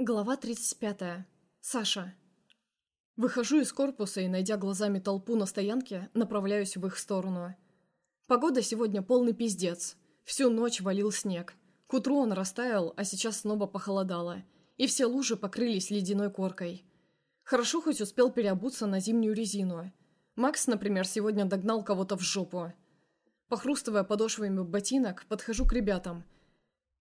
Глава 35. Саша. Выхожу из корпуса и, найдя глазами толпу на стоянке, направляюсь в их сторону. Погода сегодня полный пиздец. Всю ночь валил снег. К утру он растаял, а сейчас снова похолодало. И все лужи покрылись ледяной коркой. Хорошо хоть успел переобуться на зимнюю резину. Макс, например, сегодня догнал кого-то в жопу. Похрустывая подошвами ботинок, подхожу к ребятам –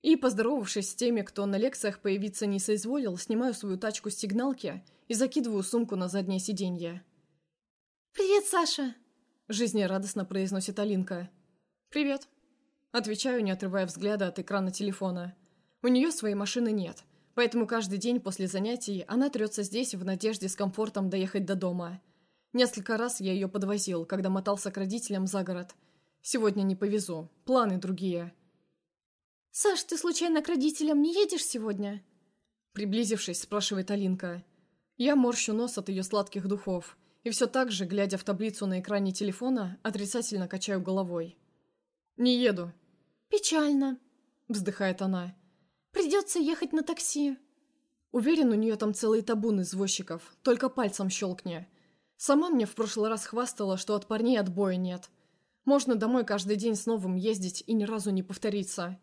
и, поздоровавшись с теми, кто на лекциях появиться не соизволил, снимаю свою тачку с сигналки и закидываю сумку на заднее сиденье. «Привет, Саша!» – жизнерадостно произносит Алинка. «Привет!» – отвечаю, не отрывая взгляда от экрана телефона. У нее своей машины нет, поэтому каждый день после занятий она трется здесь в надежде с комфортом доехать до дома. Несколько раз я ее подвозил, когда мотался к родителям за город. Сегодня не повезу, планы другие – «Саш, ты случайно к родителям не едешь сегодня?» Приблизившись, спрашивает Алинка. Я морщу нос от ее сладких духов и все так же, глядя в таблицу на экране телефона, отрицательно качаю головой. «Не еду». «Печально», — вздыхает она. «Придется ехать на такси». Уверен, у нее там целый табун извозчиков, только пальцем щелкни. Сама мне в прошлый раз хвастала, что от парней отбоя нет. Можно домой каждый день с новым ездить и ни разу не повториться.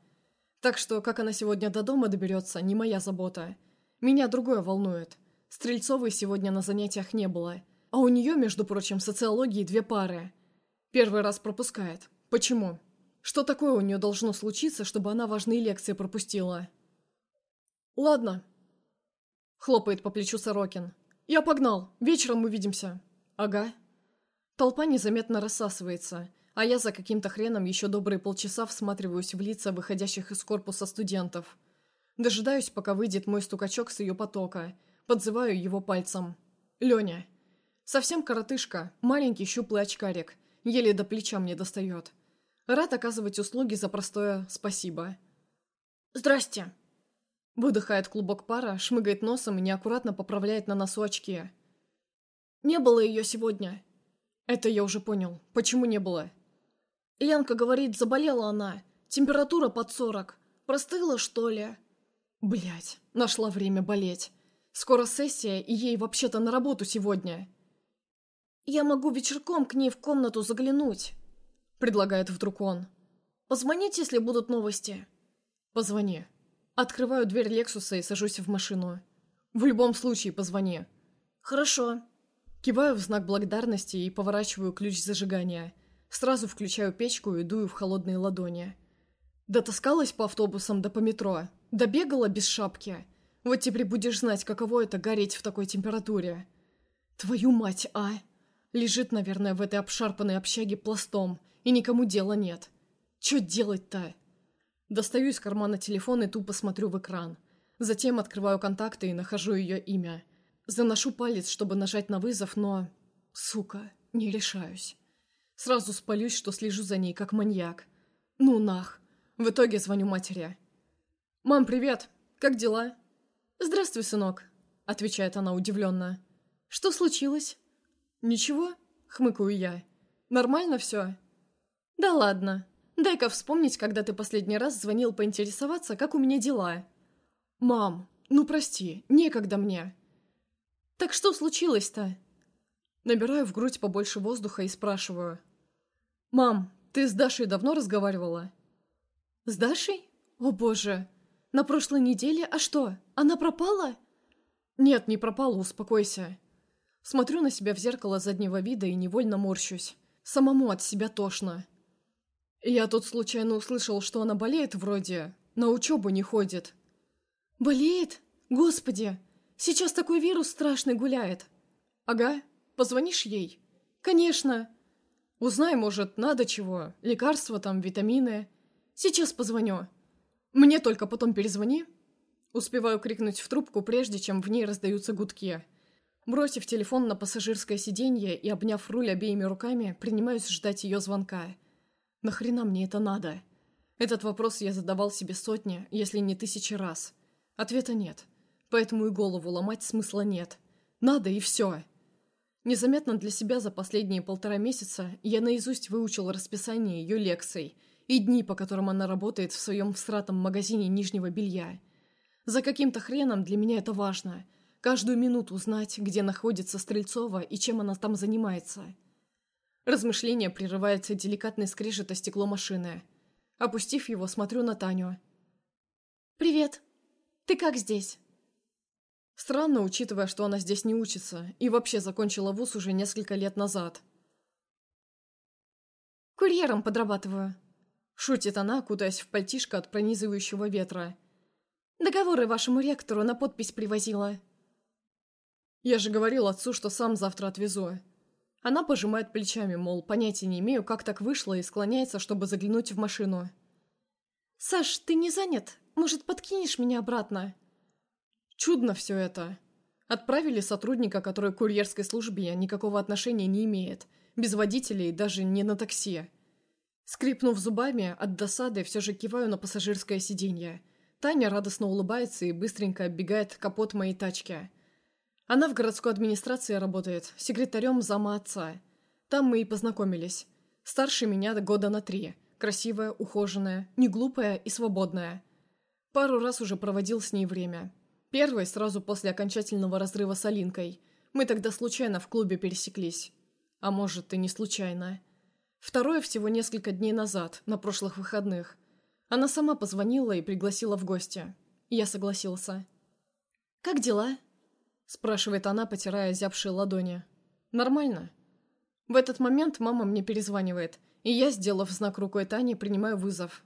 Так что, как она сегодня до дома доберется, не моя забота. Меня другое волнует. Стрельцовой сегодня на занятиях не было. А у нее, между прочим, социологии две пары. Первый раз пропускает. Почему? Что такое у нее должно случиться, чтобы она важные лекции пропустила? «Ладно», — хлопает по плечу Сорокин. «Я погнал. Вечером увидимся». «Ага». Толпа незаметно рассасывается — а я за каким-то хреном еще добрые полчаса всматриваюсь в лица выходящих из корпуса студентов. Дожидаюсь, пока выйдет мой стукачок с ее потока. Подзываю его пальцем. Леня. Совсем коротышка, маленький щуплый очкарик. Еле до плеча мне достает. Рад оказывать услуги за простое «спасибо». «Здрасте!» Выдыхает клубок пара, шмыгает носом и неаккуратно поправляет на носу очки. «Не было ее сегодня». «Это я уже понял. Почему не было?» Янка говорит, заболела она. Температура под сорок. Простыла, что ли? Блять, нашла время болеть. Скоро сессия, и ей вообще-то на работу сегодня. Я могу вечерком к ней в комнату заглянуть. Предлагает вдруг он. Позвоните, если будут новости. Позвони. Открываю дверь Лексуса и сажусь в машину. В любом случае позвони. Хорошо. Киваю в знак благодарности и поворачиваю ключ зажигания – Сразу включаю печку и дую в холодные ладони. Дотаскалась по автобусам да по метро. Добегала без шапки. Вот теперь будешь знать, каково это гореть в такой температуре. Твою мать, а! Лежит, наверное, в этой обшарпанной общаге пластом, и никому дела нет. Чё делать-то? Достаю из кармана телефон и тупо смотрю в экран. Затем открываю контакты и нахожу ее имя. Заношу палец, чтобы нажать на вызов, но... Сука, не решаюсь. Сразу спалюсь, что слежу за ней, как маньяк. Ну нах. В итоге звоню матери. «Мам, привет! Как дела?» «Здравствуй, сынок», — отвечает она удивленно. «Что случилось?» «Ничего», — хмыкаю я. «Нормально все?» «Да ладно. Дай-ка вспомнить, когда ты последний раз звонил поинтересоваться, как у меня дела». «Мам, ну прости, некогда мне». «Так что случилось-то?» Набираю в грудь побольше воздуха и спрашиваю. «Мам, ты с Дашей давно разговаривала?» «С Дашей? О боже! На прошлой неделе? А что, она пропала?» «Нет, не пропала, успокойся». Смотрю на себя в зеркало заднего вида и невольно морщусь. Самому от себя тошно. Я тут случайно услышал, что она болеет вроде, на учебу не ходит. «Болеет? Господи! Сейчас такой вирус страшный гуляет!» «Ага, Позвонишь ей?» «Конечно!» «Узнай, может, надо чего, лекарства там, витамины. Сейчас позвоню. Мне только потом перезвони». Успеваю крикнуть в трубку, прежде чем в ней раздаются гудки. Бросив телефон на пассажирское сиденье и обняв руль обеими руками, принимаюсь ждать ее звонка. «Нахрена мне это надо?» Этот вопрос я задавал себе сотни, если не тысячи раз. Ответа нет. Поэтому и голову ломать смысла нет. Надо и все. Незаметно для себя за последние полтора месяца я наизусть выучил расписание ее лекций и дни, по которым она работает в своем всратом магазине нижнего белья. За каким-то хреном для меня это важно. Каждую минуту узнать, где находится Стрельцова и чем она там занимается. Размышление прерывается деликатной скрежет о стекло машины. Опустив его, смотрю на Таню. «Привет. Ты как здесь?» Странно, учитывая, что она здесь не учится и вообще закончила вуз уже несколько лет назад. «Курьером подрабатываю», — шутит она, кутаясь в пальтишко от пронизывающего ветра. «Договоры вашему ректору на подпись привозила». «Я же говорил отцу, что сам завтра отвезу». Она пожимает плечами, мол, понятия не имею, как так вышло, и склоняется, чтобы заглянуть в машину. «Саш, ты не занят? Может, подкинешь меня обратно?» Чудно все это. Отправили сотрудника, который к курьерской службе никакого отношения не имеет, без водителей даже не на такси. Скрипнув зубами, от досады все же киваю на пассажирское сиденье. Таня радостно улыбается и быстренько оббегает капот моей тачки. Она в городской администрации работает, секретарем зама отца. Там мы и познакомились. Старше меня года на три. Красивая, ухоженная, неглупая и свободная. Пару раз уже проводил с ней время. Первый сразу после окончательного разрыва с Алинкой. Мы тогда случайно в клубе пересеклись. А может, и не случайно. Второе всего несколько дней назад, на прошлых выходных. Она сама позвонила и пригласила в гости. Я согласился. «Как дела?» спрашивает она, потирая зябшие ладони. «Нормально». В этот момент мама мне перезванивает, и я, сделав знак рукой Тани, принимаю вызов.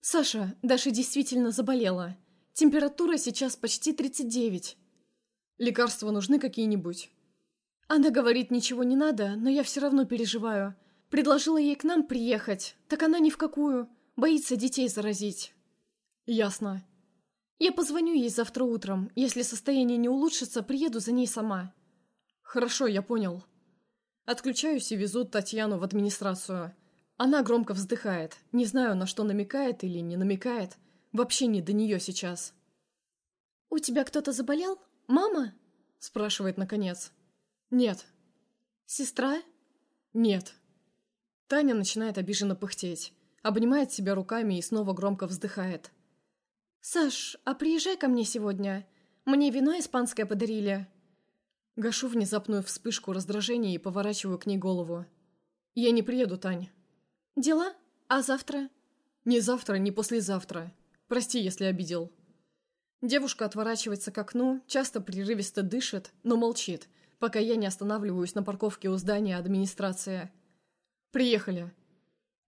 «Саша, Даша действительно заболела. Температура сейчас почти 39. Лекарства нужны какие-нибудь?» Она говорит, ничего не надо, но я все равно переживаю. Предложила ей к нам приехать, так она ни в какую. Боится детей заразить. Ясно. Я позвоню ей завтра утром. Если состояние не улучшится, приеду за ней сама. Хорошо, я понял. Отключаюсь и везу Татьяну в администрацию. Она громко вздыхает. Не знаю, на что намекает или не намекает. Вообще не до нее сейчас. «У тебя кто-то заболел? Мама?» Спрашивает наконец. «Нет». «Сестра?» «Нет». Таня начинает обиженно пыхтеть. Обнимает себя руками и снова громко вздыхает. «Саш, а приезжай ко мне сегодня. Мне вино испанское подарили». Гашу внезапную вспышку раздражения и поворачиваю к ней голову. «Я не приеду, Тань». «Дела? А завтра?» «Не завтра, не послезавтра. Прости, если обидел». Девушка отворачивается к окну, часто прерывисто дышит, но молчит, пока я не останавливаюсь на парковке у здания администрации. «Приехали».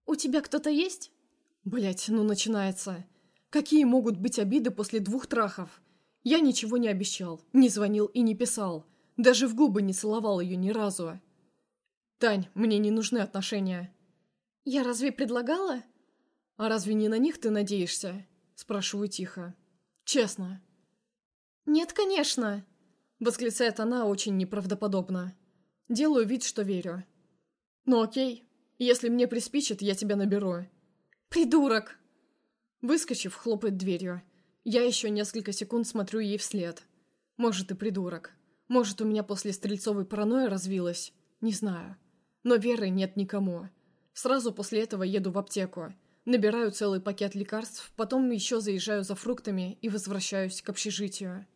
«У тебя кто-то есть?» Блять, ну начинается. Какие могут быть обиды после двух трахов? Я ничего не обещал, не звонил и не писал. Даже в губы не целовал ее ни разу. Тань, мне не нужны отношения. Я разве предлагала? А разве не на них ты надеешься? Спрашиваю тихо. Честно. Нет, конечно. Восклицает она очень неправдоподобно. Делаю вид, что верю. Ну окей. Если мне приспичит, я тебя наберу. Придурок! Выскочив, хлопает дверью. Я еще несколько секунд смотрю ей вслед. Может, и придурок. Может, у меня после Стрельцовой паранойя развилась. Не знаю. Но веры нет никому. Сразу после этого еду в аптеку. Набираю целый пакет лекарств, потом еще заезжаю за фруктами и возвращаюсь к общежитию.